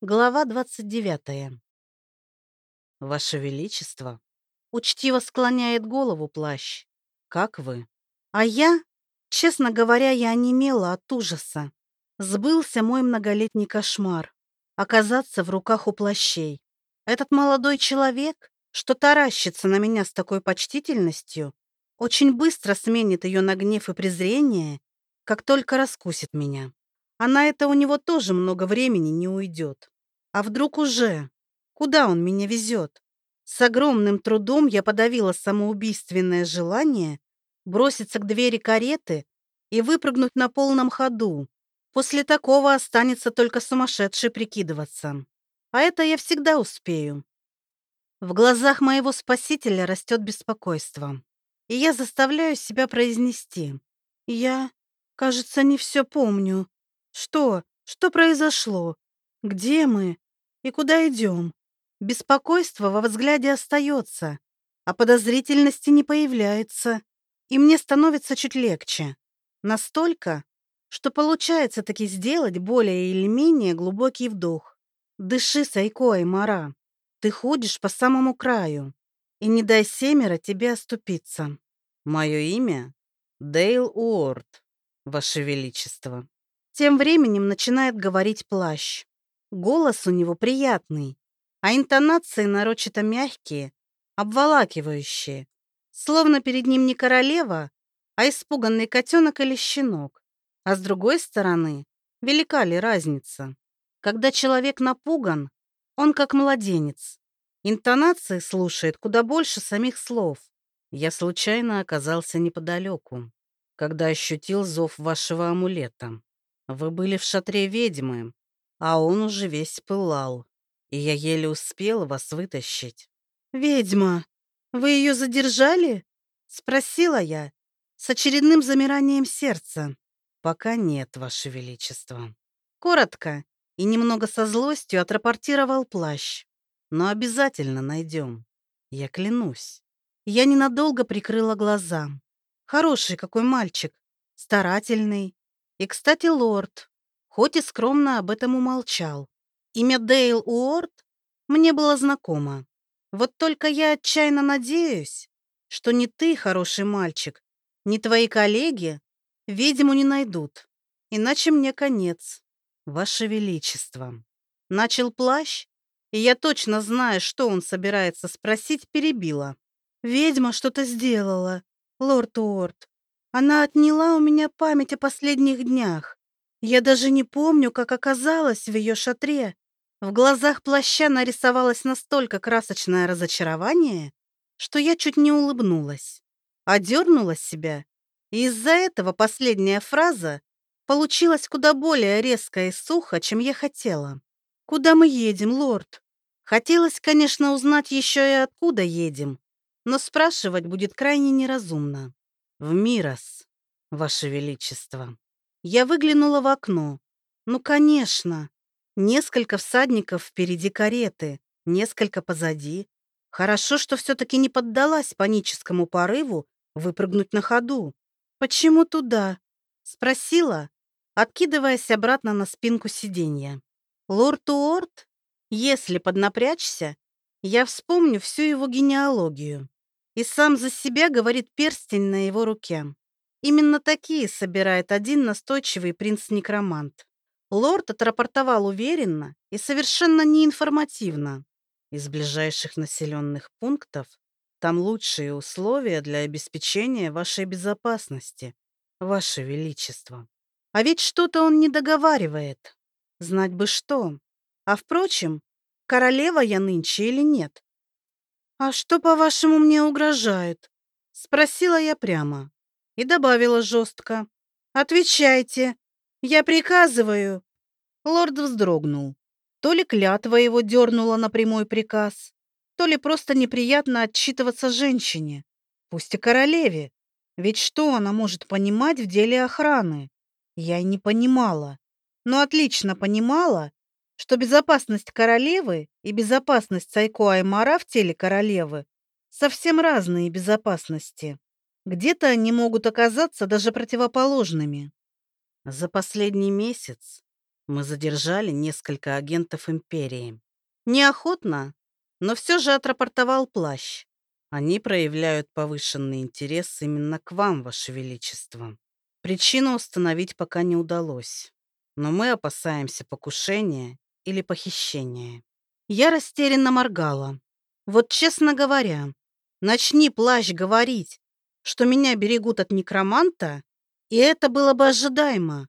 Глава 29. Ваше Величество, учтиво склоняет голову плащ. Как вы? А я, честно говоря, я онемела от ужаса. Сбылся мой многолетний кошмар. Оказаться в руках у плащей. Этот молодой человек, что таращится на меня с такой почтительностью, очень быстро сменит ее на гнев и презрение, как только раскусит меня. А на это у него тоже много времени не уйдет. А вдруг уже? Куда он меня везет? С огромным трудом я подавила самоубийственное желание броситься к двери кареты и выпрыгнуть на полном ходу. После такого останется только сумасшедший прикидываться. А это я всегда успею. В глазах моего спасителя растет беспокойство. И я заставляю себя произнести. Я, кажется, не все помню. Что? Что произошло? Где мы? И куда идем? Беспокойство во взгляде остается, а подозрительности не появляется. И мне становится чуть легче. Настолько, что получается таки сделать более или менее глубокий вдох. Дыши, Сайко Аймара. Ты ходишь по самому краю. И не дай семеро тебе оступиться. Мое имя — Дейл Уорд, Ваше Величество. Тем временем начинает говорить плащ. Голос у него приятный, а интонации нарочито мягкие, обволакивающие, словно перед ним не королева, а испуганный котенок или щенок. А с другой стороны, велика ли разница? Когда человек напуган, он как младенец. Интонации слушает куда больше самих слов. Я случайно оказался неподалеку, когда ощутил зов вашего амулета. Вы были в шатре ведьмы, а он уже весь пылал, и я еле успел вас вытащить. «Ведьма, вы ее задержали?» — спросила я с очередным замиранием сердца. «Пока нет, Ваше Величество». Коротко и немного со злостью отрапортировал плащ. «Но обязательно найдем. Я клянусь». Я ненадолго прикрыла глаза. Хороший какой мальчик, старательный, и, кстати, лорд, хоть и скромно об этом умолчал. Имя Дейл Уорд мне было знакомо. Вот только я отчаянно надеюсь, что ни ты, хороший мальчик, ни твои коллеги ведьму не найдут. Иначе мне конец. Ваше Величество. Начал плащ, и я точно знаю, что он собирается спросить, перебила. Ведьма что-то сделала, лорд Уорд. Она отняла у меня память о последних днях. Я даже не помню, как оказалась в ее шатре. В глазах плаща нарисовалось настолько красочное разочарование, что я чуть не улыбнулась. Одернула себя, и из-за этого последняя фраза получилась куда более резкая и сухо, чем я хотела. «Куда мы едем, лорд?» Хотелось, конечно, узнать еще и откуда едем, но спрашивать будет крайне неразумно. В Мирос, Ваше Величество. Я выглянула в окно. Ну, конечно. Несколько всадников впереди кареты, несколько позади. Хорошо, что все-таки не поддалась паническому порыву выпрыгнуть на ходу. «Почему туда?» — спросила, откидываясь обратно на спинку сиденья. «Лорд Уорд, если поднапрячься, я вспомню всю его генеалогию. И сам за себя говорит перстень на его руке. Именно такие собирает один настойчивый принц-некромант. Лорд отрапортовал уверенно и совершенно неинформативно. Из ближайших населенных пунктов там лучшие условия для обеспечения вашей безопасности, ваше величество. А ведь что-то он не договаривает. Знать бы что. А впрочем, королева я нынче или нет? «А что, по-вашему, мне угрожает?» — спросила я прямо и добавила жестко. «Отвечайте. Я приказываю». Лорд вздрогнул. То ли клятва его дернула на прямой приказ, то ли просто неприятно отчитываться женщине, пусть и королеве. Ведь что она может понимать в деле охраны? Я и не понимала, но отлично понимала, что безопасность королевы и безопасность Сайко Аймара в теле королевы совсем разные безопасности. Где-то они могут оказаться даже противоположными. За последний месяц Мы задержали несколько агентов Империи. Неохотно, но все же отрапортовал плащ. Они проявляют повышенный интерес именно к вам, Ваше Величество. Причину установить пока не удалось, но мы опасаемся покушения или похищения. Я растерянно моргала. Вот честно говоря, начни плащ говорить, что меня берегут от некроманта, и это было бы ожидаемо.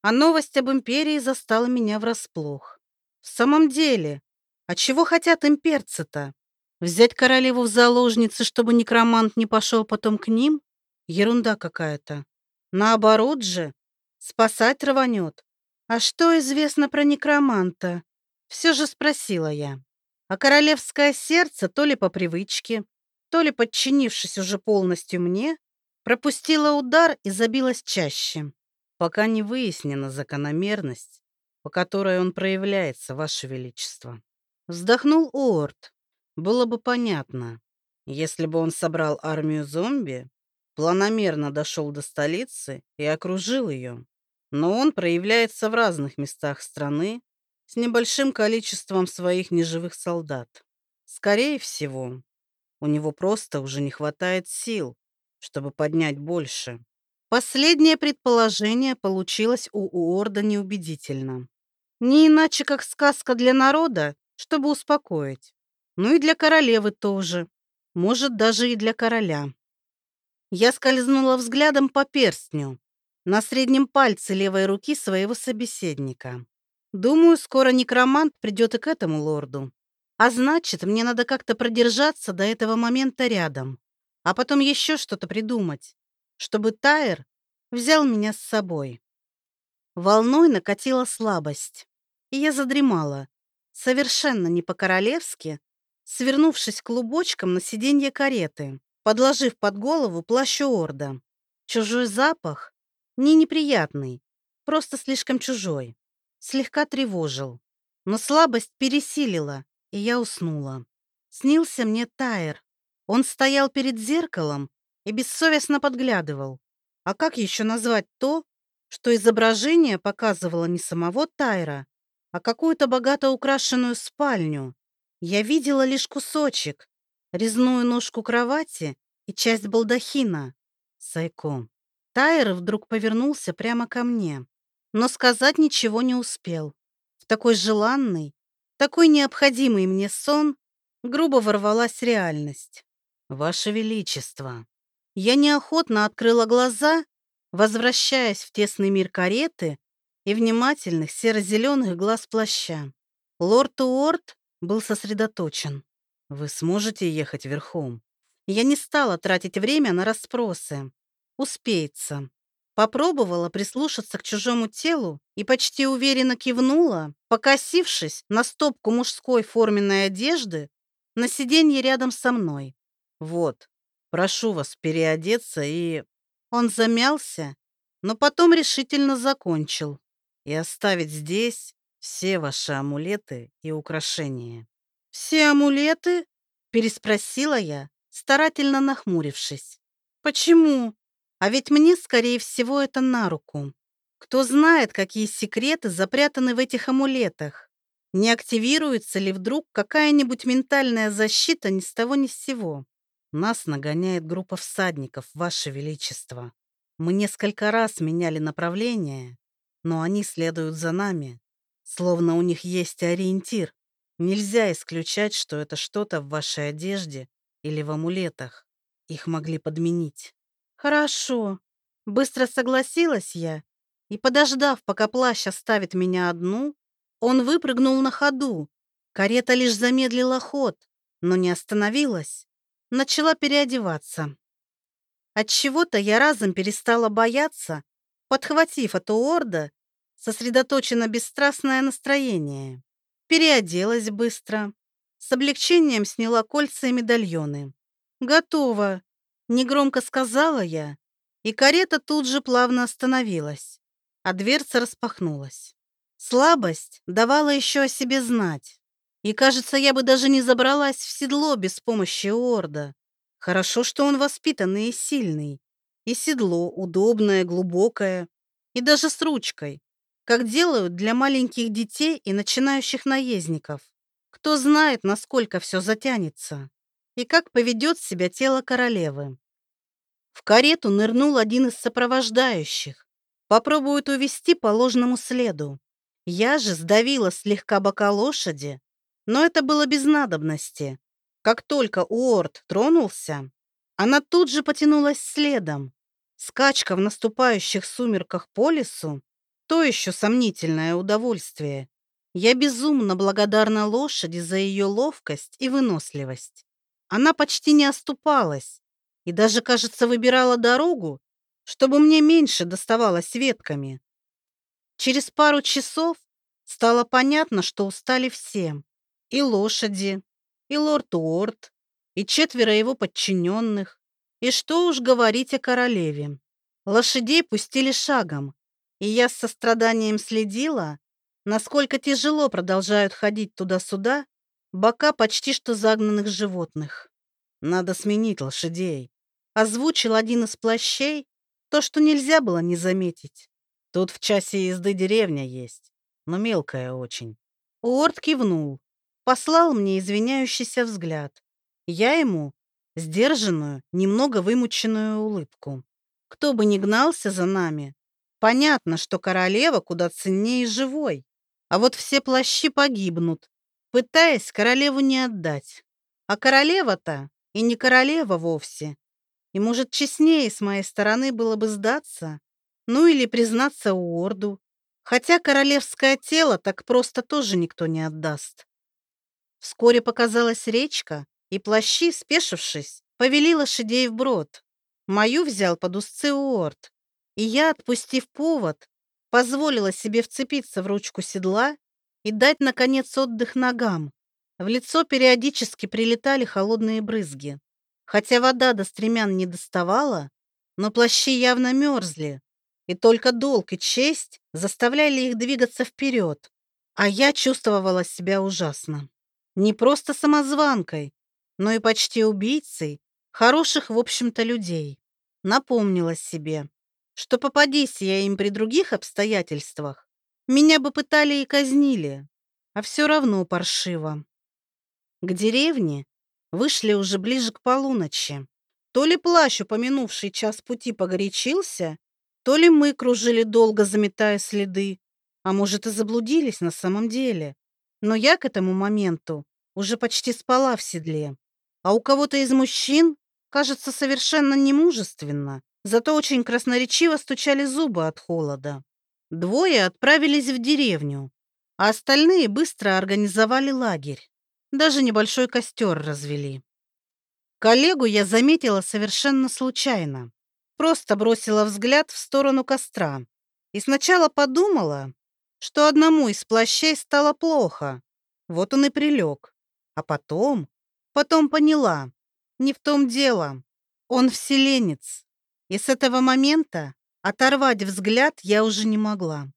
А новость об империи застала меня врасплох. В самом деле, а чего хотят имперцы-то? Взять королеву в заложницы, чтобы некромант не пошел потом к ним? Ерунда какая-то. Наоборот же, спасать рванет. А что известно про некроманта? Все же спросила я. А королевское сердце то ли по привычке, то ли подчинившись уже полностью мне, пропустило удар и забилось чаще. Пока не выяснена закономерность, по которой он проявляется, Ваше Величество. Вздохнул Уорд. Было бы понятно, если бы он собрал армию зомби, планомерно дошел до столицы и окружил ее. Но он проявляется в разных местах страны с небольшим количеством своих неживых солдат. Скорее всего, у него просто уже не хватает сил, чтобы поднять больше. Последнее предположение получилось у Уорда неубедительно. Не иначе, как сказка для народа, чтобы успокоить. Ну и для королевы тоже. Может, даже и для короля. Я скользнула взглядом по перстню на среднем пальце левой руки своего собеседника. Думаю, скоро некромант придет и к этому лорду. А значит, мне надо как-то продержаться до этого момента рядом, а потом еще что-то придумать, чтобы Тайр взял меня с собой. Волной накатила слабость, и я задремала, совершенно не по-королевски, свернувшись клубочком на сиденье кареты, подложив под голову плащ Орда. Чужой запах, не неприятный, просто слишком чужой, слегка тревожил. Но слабость пересилила, и я уснула. Снился мне Тайр. Он стоял перед зеркалом и бессовестно подглядывал. А как еще назвать то, что изображение показывало не самого Тайра, а какую-то богато украшенную спальню. Я видела лишь кусочек, резную ножку кровати и часть балдахина. Сайко. Тайр вдруг повернулся прямо ко мне, но сказать ничего не успел. В такой желанный, такой необходимый мне сон грубо ворвалась реальность. «Ваше Величество!» Я неохотно открыла глаза, возвращаясь в тесный мир кареты, и внимательных серо-зеленых глаз плаща. Лорд Уорд был сосредоточен. «Вы сможете ехать верхом?» Я не стала тратить время на расспросы. Успеется. Попробовала прислушаться к чужому телу и почти уверенно кивнула, покосившись на стопку мужской форменной одежды на сиденье рядом со мной. «Вот, прошу вас переодеться и...» Он замялся, но потом решительно закончил и оставить здесь все ваши амулеты и украшения». «Все амулеты?» — переспросила я, старательно нахмурившись. «Почему? А ведь мне, скорее всего, это на руку. Кто знает, какие секреты запрятаны в этих амулетах? Не активируется ли вдруг какая-нибудь ментальная защита ни с того ни с сего? Нас нагоняет группа всадников, Ваше Величество. Мы несколько раз меняли направление, но они следуют за нами, словно у них есть ориентир. Нельзя исключать, что это что-то в вашей одежде или в амулетах. Их могли подменить. Хорошо. Быстро согласилась я, и, подождав, пока плащ оставит меня одну, он выпрыгнул на ходу. Карета лишь замедлила ход, но не остановилась. Начала переодеваться. От чего то я разом перестала бояться подхватив от Уорда сосредоточенно бесстрастное настроение. Переоделась быстро. С облегчением сняла кольца и медальоны. «Готово», — негромко сказала я, и карета тут же плавно остановилась, а дверца распахнулась. Слабость давала еще о себе знать, и, кажется, я бы даже не забралась в седло без помощи Орда. Хорошо, что он воспитанный и сильный, и седло удобное, глубокое, и даже с ручкой, как делают для маленьких детей и начинающих наездников. Кто знает, насколько все затянется и как поведет себя тело королевы. В карету нырнул один из сопровождающих. Попробует увести по ложному следу. Я же сдавила слегка бока лошади, но это было без надобности. Как только Уорд тронулся, она тут же потянулась следом. Скачка в наступающих сумерках по лесу — то еще сомнительное удовольствие. Я безумно благодарна лошади за ее ловкость и выносливость. Она почти не оступалась и даже, кажется, выбирала дорогу, чтобы мне меньше доставалось ветками. Через пару часов стало понятно, что устали все. И лошади, и лорд Уорд, и четверо его подчиненных. И что уж говорить о королеве. Лошадей пустили шагом, и я с состраданием следила, насколько тяжело продолжают ходить туда-сюда бока почти что загнанных животных. Надо сменить лошадей. Озвучил один из плащей то, что нельзя было не заметить. Тут в часе езды деревня есть, но мелкая очень. Уорд кивнул, послал мне извиняющийся взгляд. Я ему сдержанную, немного вымученную улыбку. Кто бы ни гнался за нами, понятно, что королева куда ценнее живой. А вот все плащи погибнут, пытаясь королеву не отдать. А королева-то и не королева вовсе. И, может, честнее с моей стороны было бы сдаться, ну или признаться Уорду, хотя королевское тело так просто тоже никто не отдаст. Вскоре показалась речка, и плащи, спешившись, повели лошадей вброд. Мою взял под узцы Уорд, и я, отпустив повод, позволила себе вцепиться в ручку седла и дать, наконец, отдых ногам. В лицо периодически прилетали холодные брызги. Хотя вода до стремян не доставала, но плащи явно мерзли, и только долг и честь заставляли их двигаться вперед. А я чувствовала себя ужасно. Не просто самозванкой, но и почти убийцей хороших, в общем-то, людей. Напомнила себе, что попадись я им при других обстоятельствах, меня бы пытали и казнили, а все равно паршиво. К деревне вышли уже ближе к полуночи. То ли плащ, упомянувший час пути, погорячился, то ли мы кружили долго, заметая следы, а может и заблудились на самом деле. Но я к этому моменту уже почти спала в седле. А у кого-то из мужчин, кажется, совершенно немужественно, зато очень красноречиво стучали зубы от холода. Двое отправились в деревню, а остальные быстро организовали лагерь. Даже небольшой костер развели. Коллегу я заметила совершенно случайно. Просто бросила взгляд в сторону костра. И сначала подумала, что одному из плащей стало плохо. Вот он и прилег. А потом, потом поняла, не в том дело. Он вселенец. И с этого момента оторвать взгляд я уже не могла.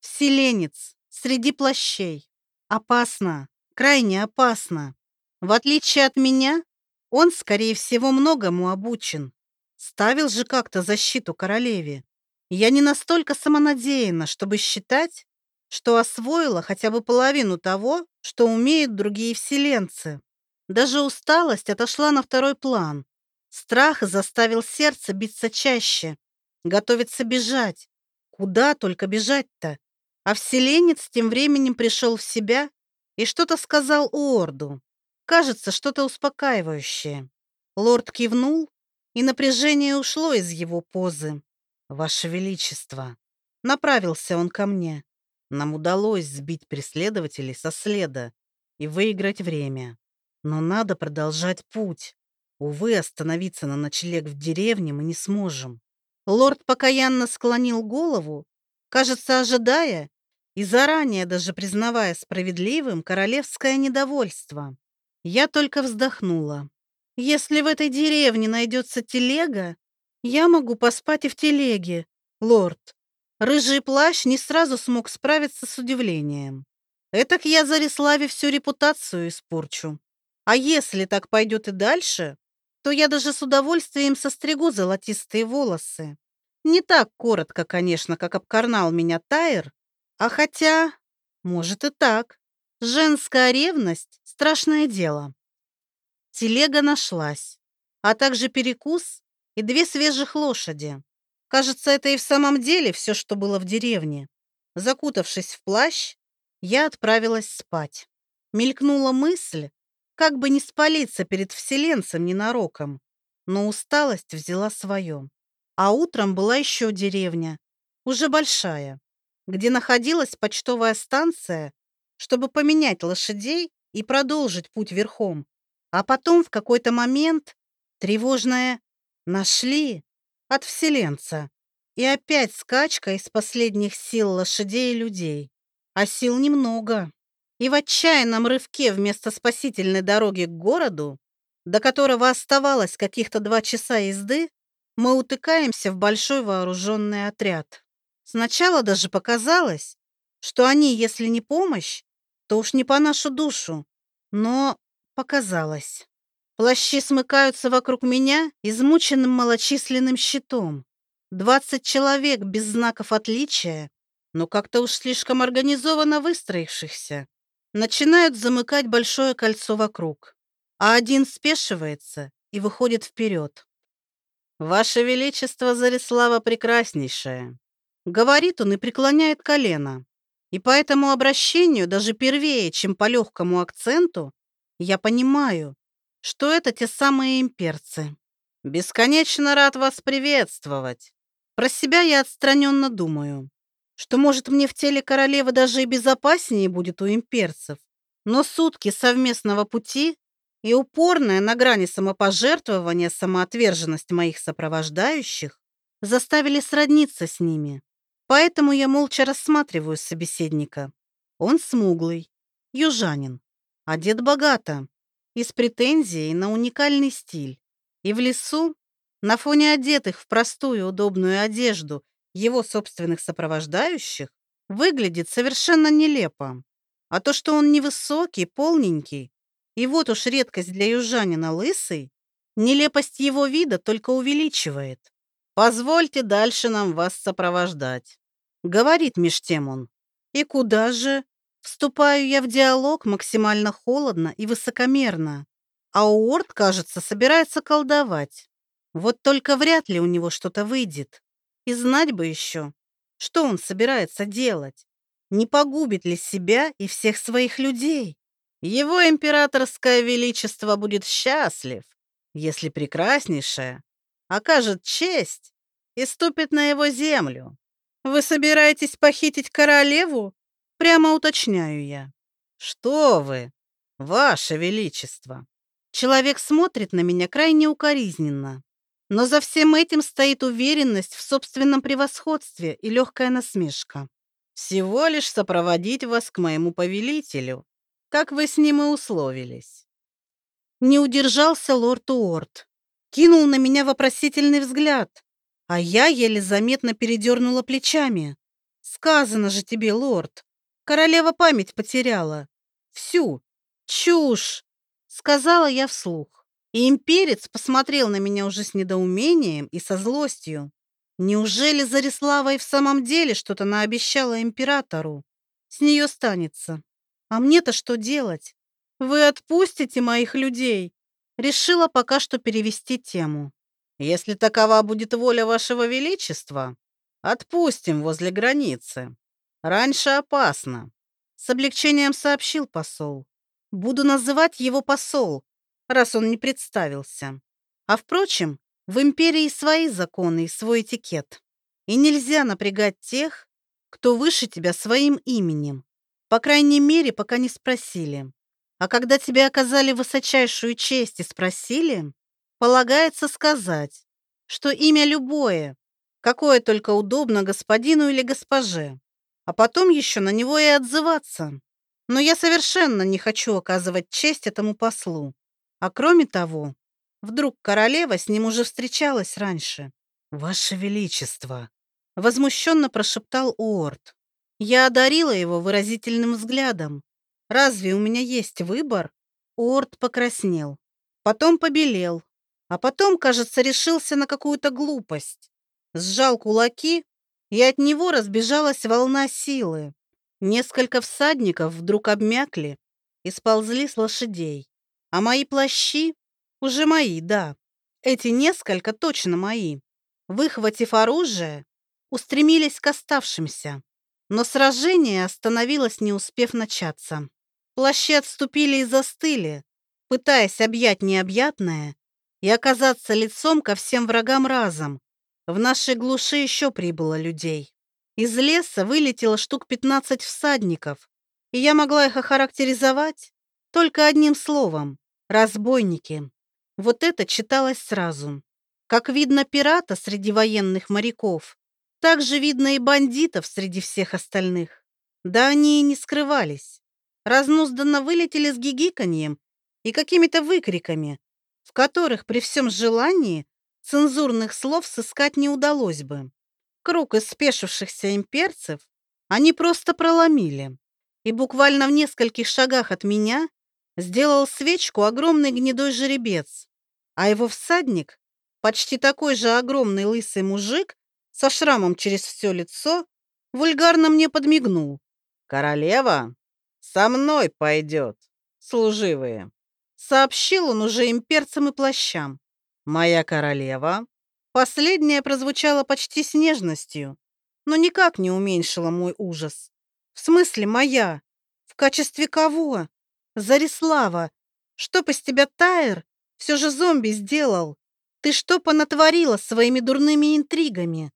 Вселенец среди плащей. Опасно, крайне опасно. В отличие от меня, он, скорее всего, многому обучен. Ставил же как-то защиту королеве. Я не настолько самонадеянна, чтобы считать, что освоила хотя бы половину того, что умеют другие вселенцы. Даже усталость отошла на второй план. Страх заставил сердце биться чаще, готовиться бежать. Куда только бежать-то? А вселенец тем временем пришел в себя и что-то сказал Уорду. Кажется, что-то успокаивающее. Лорд кивнул, и напряжение ушло из его позы. «Ваше Величество!» Направился он ко мне. Нам удалось сбить преследователей со следа и выиграть время. Но надо продолжать путь. Увы, остановиться на ночлег в деревне мы не сможем. Лорд покаянно склонил голову, кажется, ожидая и заранее даже признавая справедливым королевское недовольство. Я только вздохнула. Если в этой деревне найдется телега, я могу поспать и в телеге, лорд. Рыжий плащ не сразу смог справиться с удивлением. Этак я Зариславе всю репутацию испорчу. А если так пойдет и дальше, то я даже с удовольствием состригу золотистые волосы. Не так коротко, конечно, как обкарнал меня Тайр, А хотя, может и так. Женская ревность — страшное дело. Телега нашлась, а также перекус и две свежих лошади. Кажется, это и в самом деле все, что было в деревне. Закутавшись в плащ, я отправилась спать. Мелькнула мысль, как бы не спалиться перед вселенцем ненароком, но усталость взяла свое. А утром была еще деревня, уже большая, где находилась почтовая станция, чтобы поменять лошадей и продолжить путь верхом. А потом в какой-то момент тревожное «нашли» от вселенца. И опять скачка из последних сил лошадей и людей. А сил немного. И в отчаянном рывке вместо спасительной дороги к городу, до которого оставалось каких-то два часа езды, мы утыкаемся в большой вооруженный отряд. Сначала даже показалось, что они, если не помощь, то уж не по нашу душу. Но показалось. Плащи смыкаются вокруг меня измученным малочисленным щитом. Двадцать человек без знаков отличия, но как-то уж слишком организованно выстроившихся, начинают замыкать большое кольцо вокруг, а один спешивается и выходит вперед. «Ваше Величество Зарислава Прекраснейшая!» Говорит он и преклоняет колено. И по этому обращению, даже первее, чем по легкому акценту, я понимаю, что это те самые имперцы. Бесконечно рад вас приветствовать. Про себя я отстраненно думаю, что, может, мне в теле королевы даже и безопаснее будет у имперцев, но сутки совместного пути и упорная на грани самопожертвования самоотверженность моих сопровождающих заставили сродниться с ними. Поэтому я молча рассматриваю собеседника. Он смуглый, южанин, одет богато, и с претензией на уникальный стиль. И в лесу, на фоне одетых в простую удобную одежду его собственных сопровождающих, выглядит совершенно нелепо. А то, что он невысокий, полненький, и вот уж редкость для южанина лысый, нелепость его вида только увеличивает. Позвольте дальше нам вас сопровождать. Говорит меж тем он. И куда же? Вступаю я в диалог максимально холодно и высокомерно. А Уорд, кажется, собирается колдовать. Вот только вряд ли у него что-то выйдет. И знать бы еще, что он собирается делать. Не погубит ли себя и всех своих людей? Его императорское величество будет счастлив, если прекраснейшая окажет честь и ступит на его землю. Вы собираетесь похитить королеву? Прямо уточняю я. Что вы, ваше величество? Человек смотрит на меня крайне укоризненно. Но за всем этим стоит уверенность в собственном превосходстве и легкая насмешка. Всего лишь сопроводить вас к моему повелителю, как вы с ним и условились. Не удержался лорд Уорд. Кинул на меня вопросительный взгляд, а я еле заметно передернула плечами. «Сказано же тебе, лорд, королева память потеряла. Всю. Чушь!» Сказала я вслух. И имперец посмотрел на меня уже с недоумением и со злостью. Неужели Зарислава и в самом деле что-то наобещала императору? С нее станется. А мне-то что делать? Вы отпустите моих людей? Решила пока что перевести тему. Если такова будет воля вашего величества, отпустим возле границы. Раньше опасно. С облегчением сообщил посол. Буду называть его посол, раз он не представился. А впрочем, в империи свои законы и свой этикет. И нельзя напрягать тех, кто выше тебя своим именем. По крайней мере, пока не спросили. А когда тебе оказали высочайшую честь и спросили, Полагается сказать, что имя любое, какое только удобно господину или госпоже, а потом еще на него и отзываться. Но я совершенно не хочу оказывать честь этому послу. А кроме того, вдруг королева с ним уже встречалась раньше. «Ваше Величество!» — возмущенно прошептал Уорд. Я одарила его выразительным взглядом. «Разве у меня есть выбор?» Уорд покраснел. Потом побелел, а потом, кажется, решился на какую-то глупость. Сжал кулаки, и от него разбежалась волна силы. Несколько всадников вдруг обмякли и сползли с лошадей, а мои плащи уже мои, да. Эти несколько точно мои. Выхватив оружие, устремились к оставшимся. Но сражение остановилось, не успев начаться. Плащи отступили и застыли, пытаясь объять необъятное и оказаться лицом ко всем врагам разом. В нашей глуши еще прибыло людей. Из леса вылетело штук 15 всадников, и я могла их охарактеризовать только одним словом – разбойники. Вот это читалось сразу. Как видно пирата среди военных моряков, так же видно и бандитов среди всех остальных. Да они и не скрывались. Разнузданно вылетели с гигиканьем и какими-то выкриками, в которых при всем желании цензурных слов сыскать не удалось бы. Круг из спешившихся имперцев они просто проломили. И буквально в нескольких шагах от меня сделал свечку огромный гнедой жеребец, а его всадник, почти такой же огромный лысый мужик со шрамом через все лицо, вульгарно мне подмигнул. «Королева со мной пойдет, служивые», сообщил он уже имперцам и плащам. «Моя королева Последнее прозвучало почти с нежностью, но никак не уменьшило мой ужас. В смысле моя? В качестве кого? Зарислава, что из тебя Тайр все же зомби сделал? Ты что понатворила своими дурными интригами?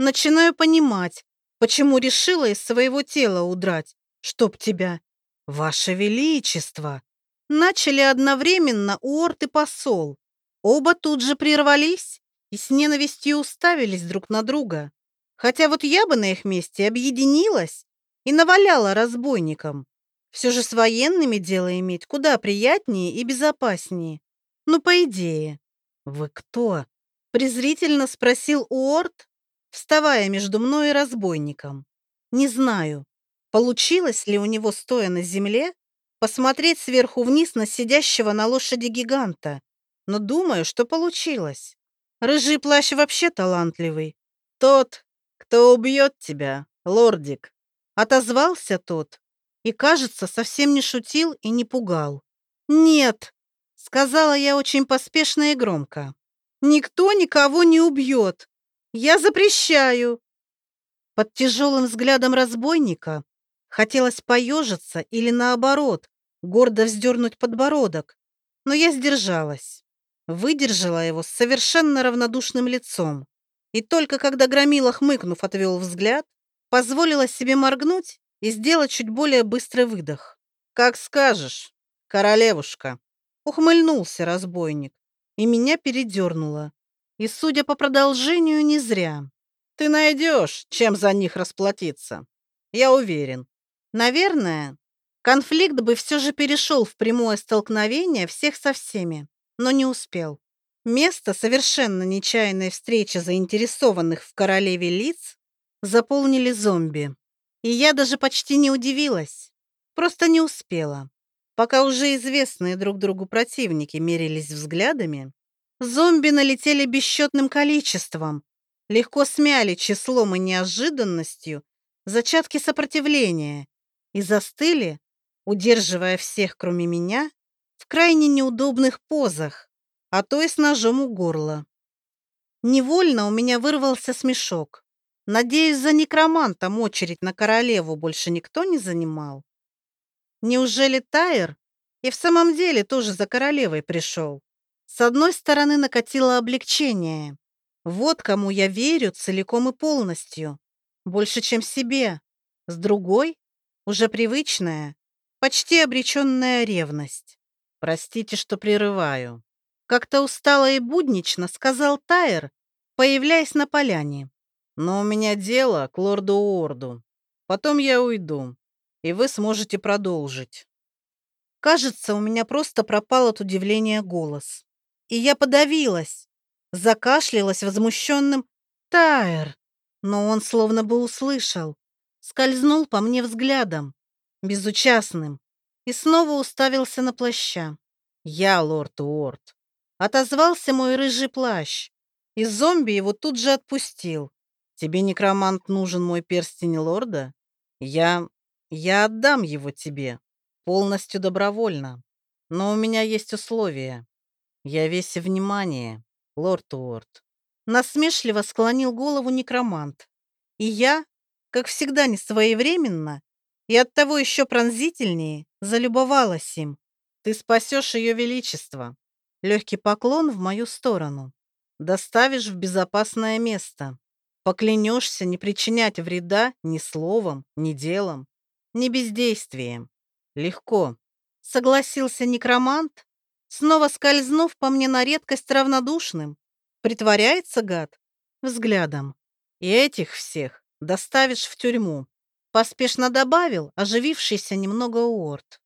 Начинаю понимать, почему решила из своего тела удрать, чтоб тебя. Ваше Величество! Начали одновременно Уорт и посол. Оба тут же прервались и с ненавистью уставились друг на друга. Хотя вот я бы на их месте объединилась и наваляла разбойникам. Все же с военными дело иметь куда приятнее и безопаснее. Ну, по идее. «Вы кто?» — презрительно спросил Уорд, вставая между мной и разбойником. «Не знаю, получилось ли у него, стоя на земле, посмотреть сверху вниз на сидящего на лошади гиганта, но думаю, что получилось. Рыжий плащ вообще талантливый. Тот, кто убьет тебя, лордик. Отозвался тот и, кажется, совсем не шутил и не пугал. «Нет», — сказала я очень поспешно и громко. «Никто никого не убьет. Я запрещаю». Под тяжелым взглядом разбойника хотелось поежиться или, наоборот, гордо вздернуть подбородок, но я сдержалась. Выдержала его с совершенно равнодушным лицом. И только когда Громила, хмыкнув, отвел взгляд, позволила себе моргнуть и сделать чуть более быстрый выдох. «Как скажешь, королевушка!» Ухмыльнулся разбойник, и меня передернуло. И, судя по продолжению, не зря. «Ты найдешь, чем за них расплатиться. Я уверен. Наверное, конфликт бы все же перешел в прямое столкновение всех со всеми но не успел. Место совершенно нечаянной встречи заинтересованных в королеве лиц заполнили зомби. И я даже почти не удивилась. Просто не успела. Пока уже известные друг другу противники мерились взглядами, зомби налетели бесчетным количеством, легко смяли числом и неожиданностью зачатки сопротивления и застыли, удерживая всех, кроме меня, в крайне неудобных позах, а то и с ножом у горла. Невольно у меня вырвался смешок. Надеюсь, за некромантом очередь на королеву больше никто не занимал. Неужели Тайер и в самом деле тоже за королевой пришел? С одной стороны накатило облегчение. Вот кому я верю целиком и полностью. Больше, чем себе. С другой, уже привычная, почти обреченная ревность. Простите, что прерываю. Как-то устало и буднично сказал Тайер, появляясь на поляне. Но у меня дело к лорду Уорду. Потом я уйду, и вы сможете продолжить. Кажется, у меня просто пропал от удивления голос. И я подавилась, закашлялась возмущенным «Тайер!» Но он словно бы услышал, скользнул по мне взглядом, безучастным, и снова уставился на плаща. «Я лорд Уорд», — отозвался мой рыжий плащ, и зомби его тут же отпустил. «Тебе, некромант, нужен мой перстень лорда? Я Я отдам его тебе, полностью добровольно. Но у меня есть условия. Я весь внимание, лорд Уорд. Насмешливо склонил голову некромант. И я, как всегда не своевременно, и оттого еще пронзительнее, залюбовалась им. Ты спасешь ее величество. Легкий поклон в мою сторону. Доставишь в безопасное место. Поклянешься не причинять вреда ни словом, ни делом, ни бездействием. Легко. Согласился некромант, снова скользнув по мне на редкость равнодушным. Притворяется гад взглядом. И этих всех доставишь в тюрьму. Поспешно добавил оживившийся немного Уорд.